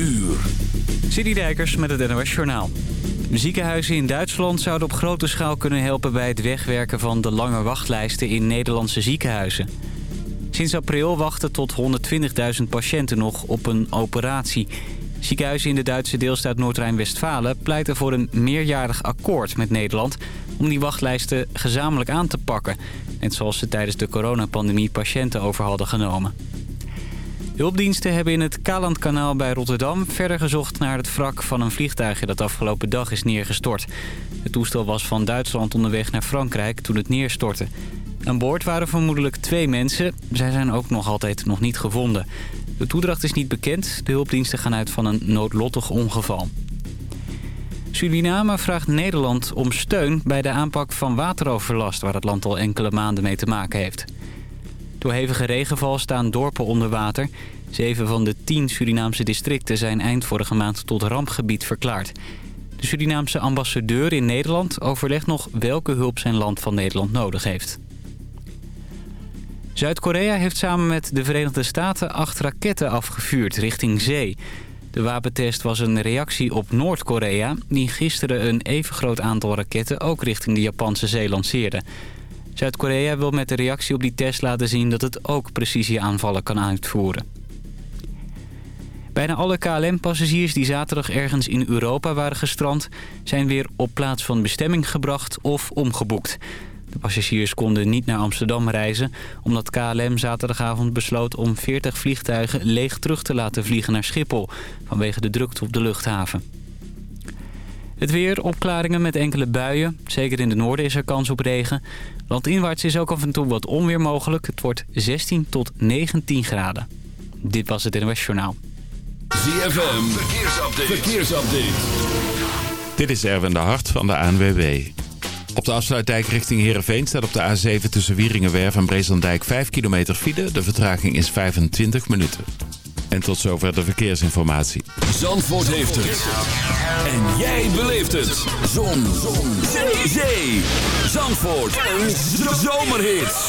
uur. Met het NOS Journaal. Ziekenhuizen in Duitsland zouden op grote schaal kunnen helpen... bij het wegwerken van de lange wachtlijsten in Nederlandse ziekenhuizen. Sinds april wachten tot 120.000 patiënten nog op een operatie. Ziekenhuizen in de Duitse deelstaat Noord-Rijn-Westfalen... pleiten voor een meerjarig akkoord met Nederland... om die wachtlijsten gezamenlijk aan te pakken. Net zoals ze tijdens de coronapandemie patiënten over hadden genomen. Hulpdiensten hebben in het Kalandkanaal bij Rotterdam verder gezocht naar het wrak van een vliegtuigje dat afgelopen dag is neergestort. Het toestel was van Duitsland onderweg naar Frankrijk toen het neerstortte. Aan boord waren vermoedelijk twee mensen. Zij zijn ook nog altijd nog niet gevonden. De toedracht is niet bekend. De hulpdiensten gaan uit van een noodlottig ongeval. Suriname vraagt Nederland om steun bij de aanpak van wateroverlast... waar het land al enkele maanden mee te maken heeft. Door hevige regenval staan dorpen onder water. Zeven van de tien Surinaamse districten zijn eind vorige maand tot rampgebied verklaard. De Surinaamse ambassadeur in Nederland overlegt nog welke hulp zijn land van Nederland nodig heeft. Zuid-Korea heeft samen met de Verenigde Staten acht raketten afgevuurd richting zee. De wapentest was een reactie op Noord-Korea... die gisteren een even groot aantal raketten ook richting de Japanse zee lanceerde. Zuid-Korea wil met de reactie op die test laten zien dat het ook precisieaanvallen kan uitvoeren. Bijna alle KLM-passagiers die zaterdag ergens in Europa waren gestrand... zijn weer op plaats van bestemming gebracht of omgeboekt. De passagiers konden niet naar Amsterdam reizen... omdat KLM zaterdagavond besloot om 40 vliegtuigen leeg terug te laten vliegen naar Schiphol... vanwege de drukte op de luchthaven. Het weer, opklaringen met enkele buien. Zeker in de noorden is er kans op regen. Landinwaarts is ook af en toe wat onweer mogelijk. Het wordt 16 tot 19 graden. Dit was het NOS Journaal. ZFM, verkeersupdate. verkeersupdate. Dit is Erwin de Hart van de ANWB. Op de afsluitdijk richting Heerenveen staat op de A7 tussen Wieringenwerf en Breeslandijk 5 kilometer file. De vertraging is 25 minuten. En tot zover de verkeersinformatie. Zandvoort heeft het. En jij beleeft het. Zon. Zon. Zee. Zee. Zandvoort. Een zomerhit.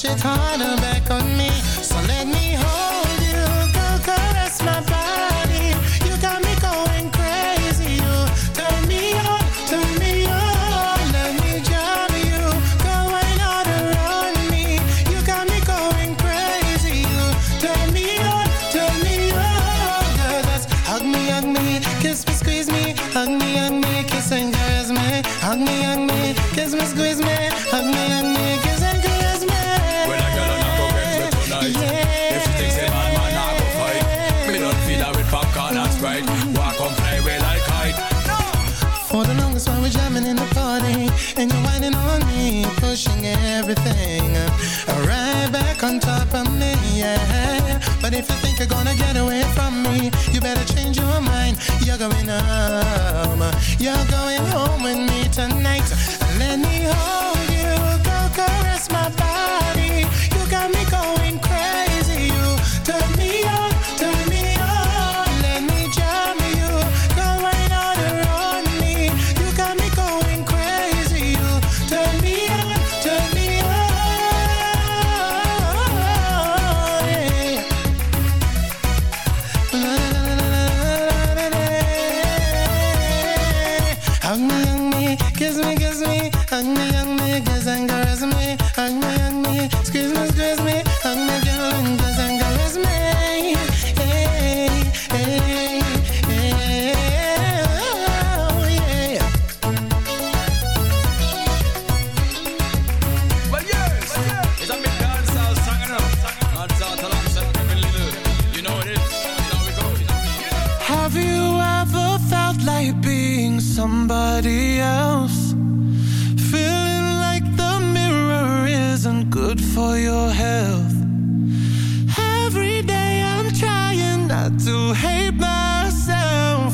Push harder back on somebody else. Feeling like the mirror isn't good for your health. Every day I'm trying not to hate myself.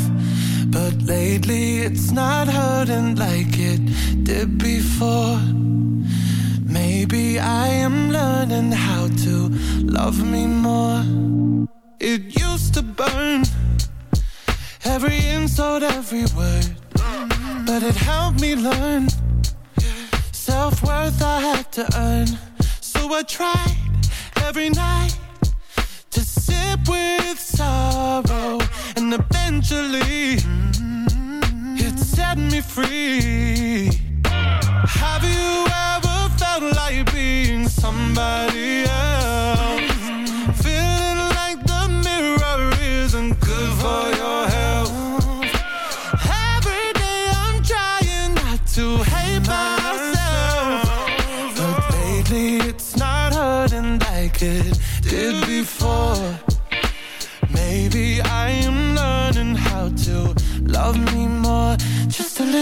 But lately it's not hurting like it did before. Maybe I am learning how to love me more. It used to burn every insult, every word but it helped me learn. Self-worth I had to earn. So I tried every night To sip with sorrow. And eventually It set me free. Have you ever felt like being somebody else?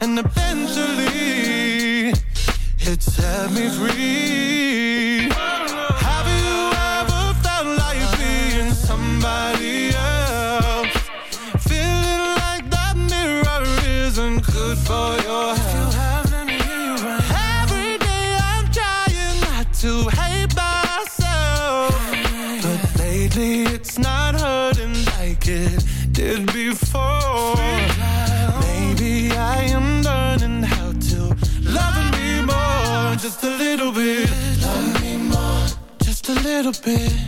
and eventually it set me free. Have you ever felt like being somebody little bit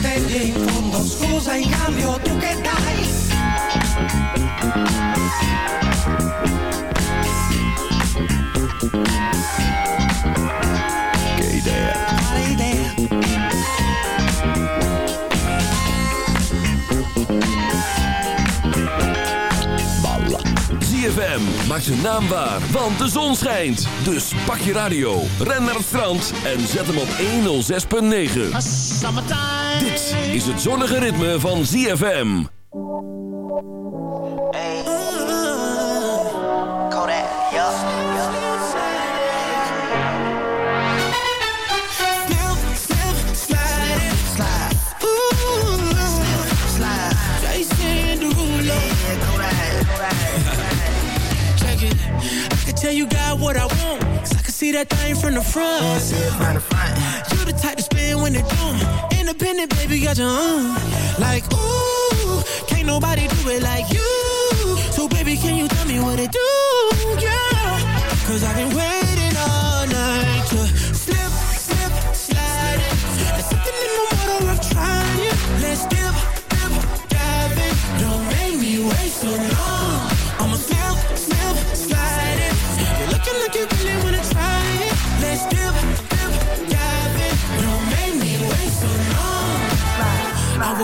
Pretendi in fondo. Scusa in cambio tu che dai? che idea, idea? balla, ZFM maakt zijn naam waar, want de zon schijnt. Dus pak je radio, ren naar het strand en zet hem op 106.9. Dit is het zonnige ritme van ZFM. Kodak, yeah. Slip, slip, slide it, slide. Ooh, slide. Jason Derulo. Check it. I can tell you got what I want. 'cause I can see that thing from the front. You the type to spin when do. Independent, baby, got your own. Like, ooh, can't nobody do it like you. So, baby, can you tell me what it do? Yeah. Cause I've been waiting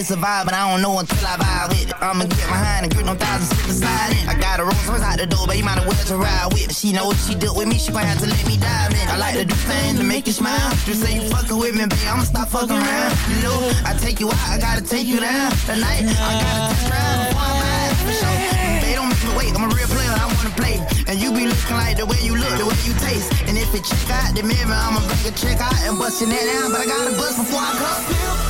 It's a vibe, but I don't know until I vibe with it. I'ma get behind and grip no thousand slip and slide in. I got a Rolls Royce out the door, but you might as well to ride with. She know what she do with me, she gon' have to let me dive in. I like to do things to make you smile. Just say you fuckin' with me, babe, I'ma stop fucking around. You know, I take you out, I gotta take you down. Tonight, I gotta test drive before I'm mine, for sure. They don't make me wait, I'm a real player, I wanna play. And you be looking like the way you look, the way you taste. And if it check out the mirror, I'ma bring a check out and bust your net down. But I gotta bust before I come.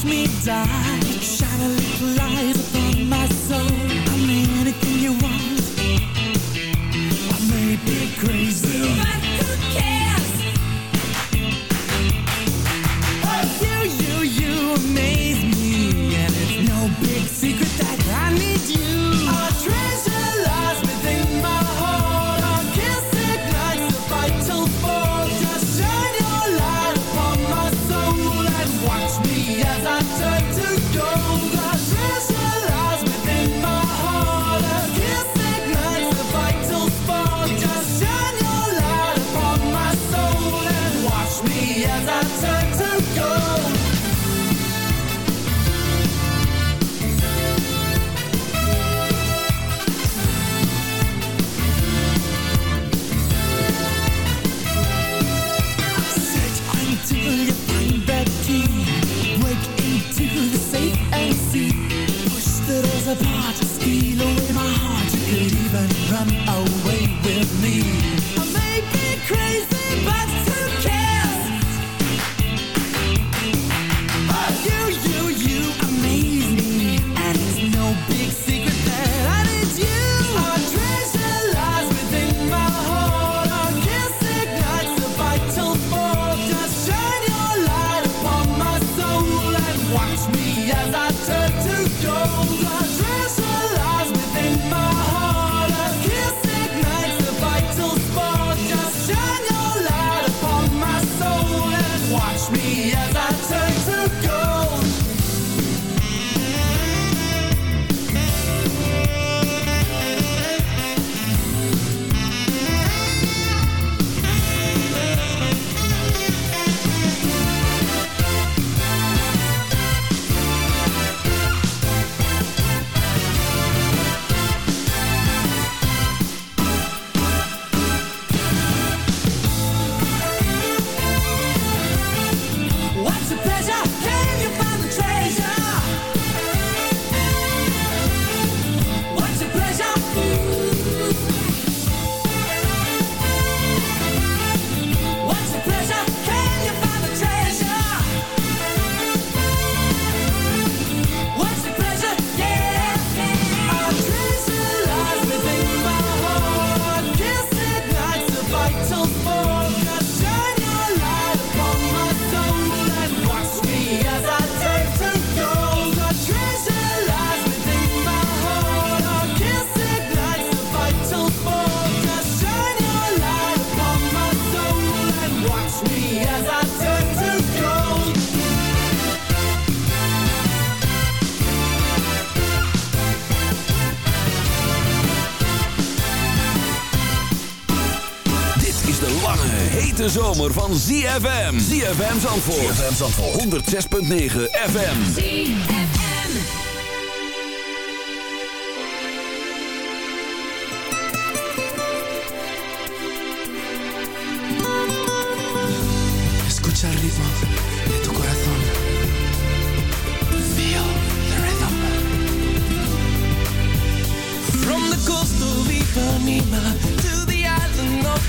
watch me die. Shine a little light upon my soul. I'm anything you want. I may be crazy, hete zomer van ZFM. ZFM Zandvoort. ZFM Zandvoort. 106.9 FM. Escucha el ritmo de tu corazón. Feel the rhythm. From the coast of Ipanema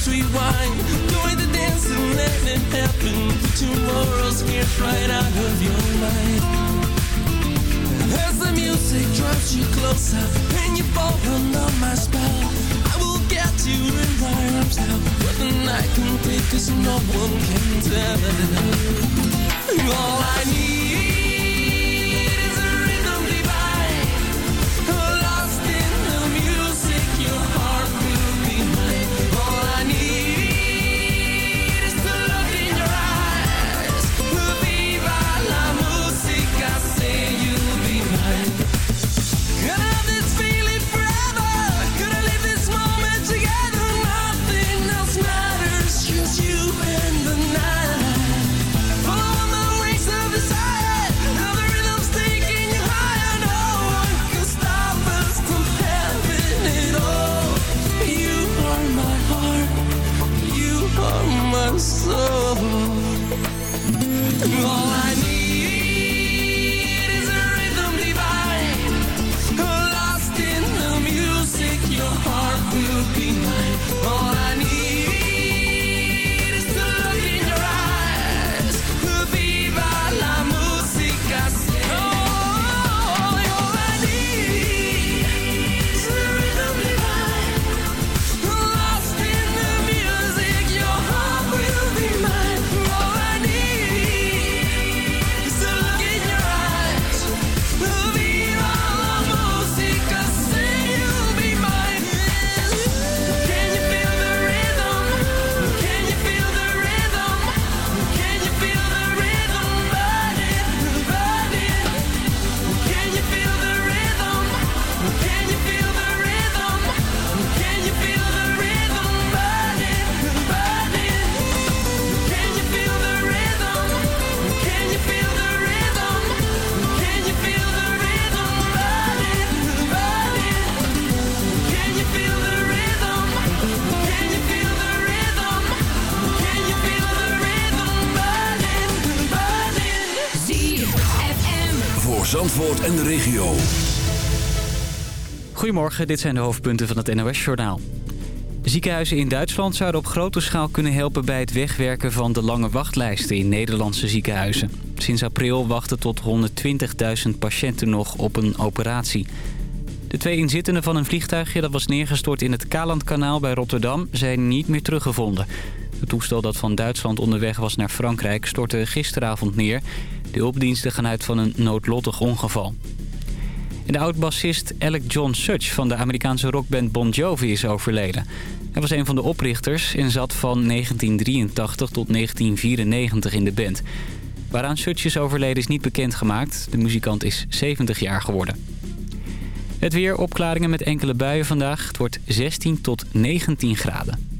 sweet wine? Join the dance and let it happen. Your morals scared right out of your mind. As the music drives you closer and you fall under my spell, I will get you in my arms now. But the night can take us, no one can tell. All I need Goedemorgen, dit zijn de hoofdpunten van het NOS-journaal. Ziekenhuizen in Duitsland zouden op grote schaal kunnen helpen bij het wegwerken van de lange wachtlijsten in Nederlandse ziekenhuizen. Sinds april wachten tot 120.000 patiënten nog op een operatie. De twee inzittenden van een vliegtuigje dat was neergestort in het Kalandkanaal bij Rotterdam zijn niet meer teruggevonden. Het toestel dat van Duitsland onderweg was naar Frankrijk stortte gisteravond neer. De hulpdiensten gaan uit van een noodlottig ongeval. De oud-bassist Alec John Such van de Amerikaanse rockband Bon Jovi is overleden. Hij was een van de oprichters en zat van 1983 tot 1994 in de band. Waaraan Such is overleden is niet bekendgemaakt. De muzikant is 70 jaar geworden. Het weer opklaringen met enkele buien vandaag. Het wordt 16 tot 19 graden.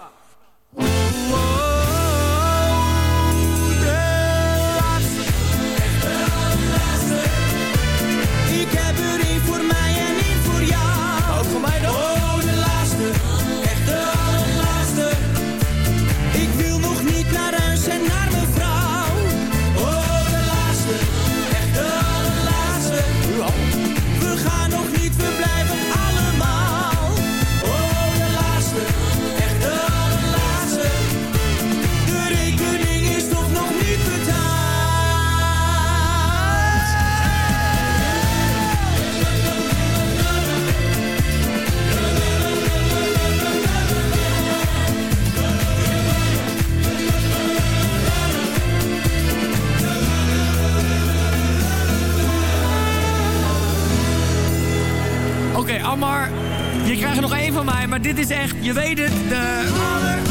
Oké, Ammar, je krijgt nog één van mij, maar dit is echt, je weet het, de...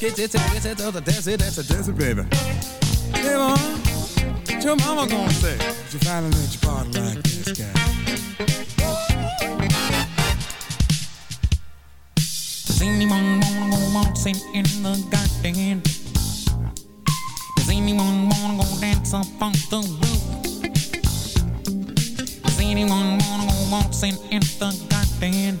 get this get this and the other it, that's a dance it, baby. Hey, mom, what your mama gonna say? Did you finally let your body like this guy? Does anyone wanna go waltzing in the garden? Does anyone wanna go dance up on the roof? Does anyone wanna go waltzing in the garden?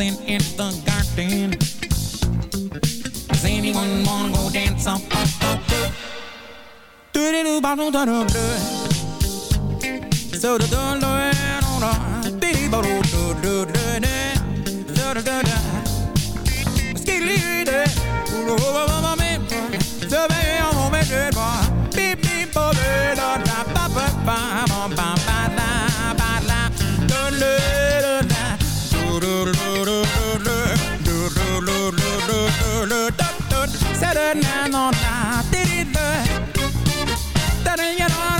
dancing in the. Does anyone wanna go the roof? Do do do do do do do. So do do do do do. Do do do do do. Do do do do. Do. Do do do do do. Na na na. Da da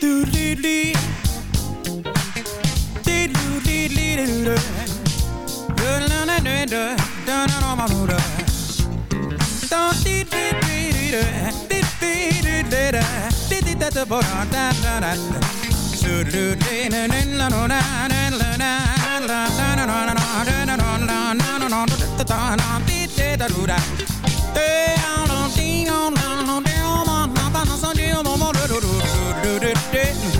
Dee doo doo dee dee. Dee doo dee dee doo doo. Doo doo doo doo doo. Doo doo doo doo doo. Doo dee dee dee dee doo. Dee dee dee dee doo. Dee dee da da bo da da da da. Doo doo dee dee dee la no da da la da la da da da da da da da da da da da da da da dee dee da doo da. Dee ah da dee ah da da dee ah ma ma ba na sa dee ah ma ma doo doo doo doo doo do do